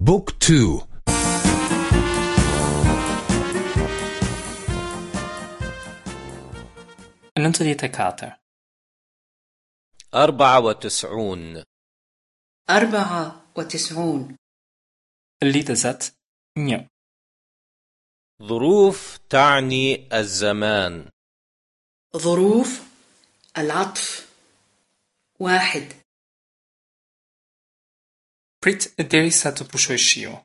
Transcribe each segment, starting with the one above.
book two. nëntëdhjetë e katër أربعة وتسعون. أربعة وتسعون. Lidhëzat një. ظروف تعني الزمان. ظروف العطف. واحد. Prit derisa të pushojë shiu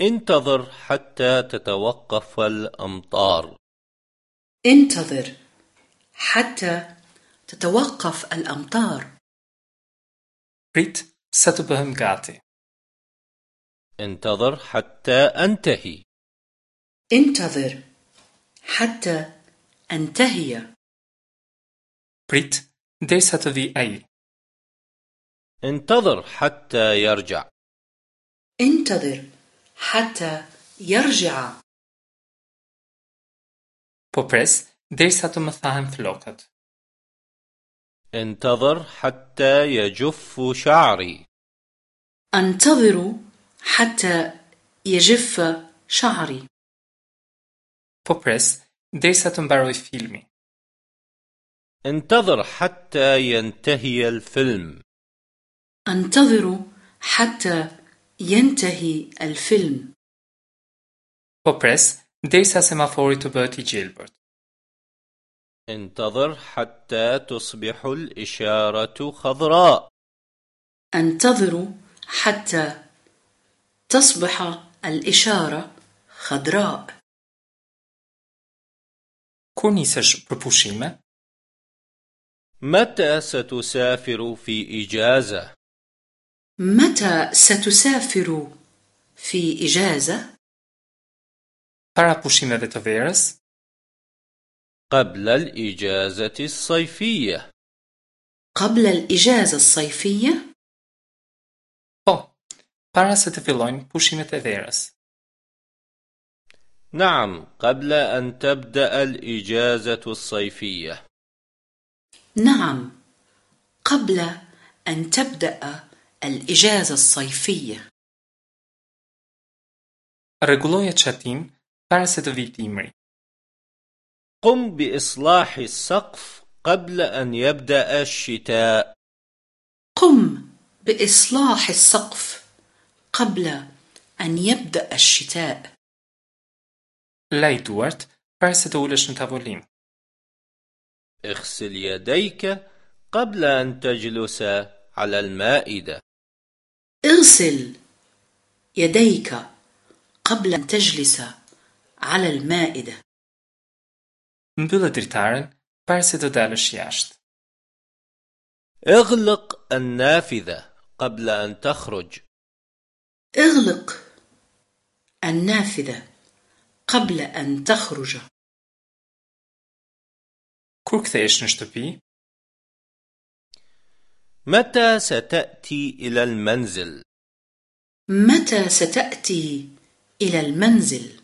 انتظر حتى تتوقف الأمطار انتظر حتى تتوقف الأمطار Prit sa të bëhem gati انتظر حتى أنتهي انتظر حتى أنتهي Prit derisa të vijë ai انتظر حتى يرجع. انتظر حتى يرجع. Po pres derisa të më thahen flokët انتظر حتى يجف شعري. أنتظر حتى يجف شعري. Po pres derisa të mbarojë filmi انتظر حتى ينتهي الفيلم. أنتظر حتى ينتهي الفيلم. Po pres derisa semafori të bëhet i gjelbër انتظر حتى تصبح الإشارة خضراء. أنتظر حتى تصبح الإشارة خضراء. Kur nisesh për pushime متى ستسافر في إجازة؟ متى ستسافر في إجازة؟ Para pushimeve të verës قبل الإجازة الصيفية قبل الإجازة الصيفية؟ بو بارا se të fillojnë pushimet e verës. نعم قبل أن تبدأ الإجازة الصيفية نعم قبل أن تبدأ الإجازة الصيفية Rregulloje çatim para se të. قم بإصلاح السقف قبل أن يبدأ الشتاء قم بإصلاح السقف قبل أن يبدأ الشتاء Laj duart para se të ulesh në tavolinë. اغسل يديك قبل أن تجلس على المائدة اغسل يديك قبل أن تجلس على المائدة. Mbyllë dritaren para se të dalësh jashtë. اغلق النافذة قبل أن تخرج. اغلق النافذة قبل أن تخرج. Kur kthehesh në shtëpi, متى ستأتي إلى المنزل؟ متى ستأتي إلى المنزل؟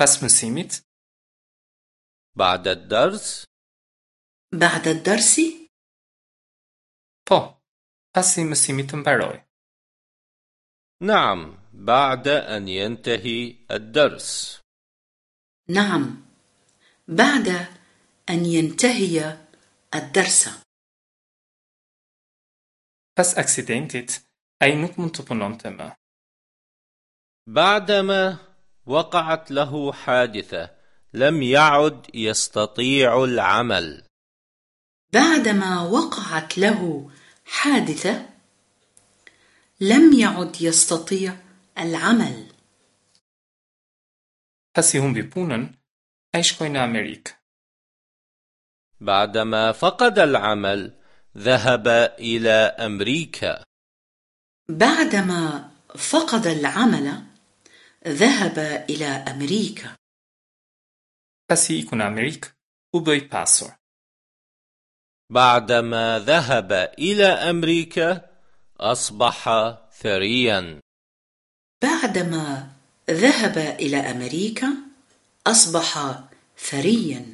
mësimit, بعد الدرس؟ بعد الدرس؟ po, pasi mësimit të mbaroj. نعم بعد أن ينتهي الدرس نعم بعد أن ينتهي الدرس Pas ai nuk mund të punonte më. بعدما وقعت له حادثة لم يعد يستطيع العمل بعدما وقعت له حادثة لم يعد يستطيع العمل Pasi humbi punën, ai shkoi në Amerikë. بعدما فقد العمل ذهب إلى أمريكا. بعدما فقد العمل ذهب إلى أمريكا. Amerikë, u bëj pasur. بعدما ذهب إلى أمريكا أصبح ثريا. بعدما ذهب إلى أمريكا أصبح ثريا.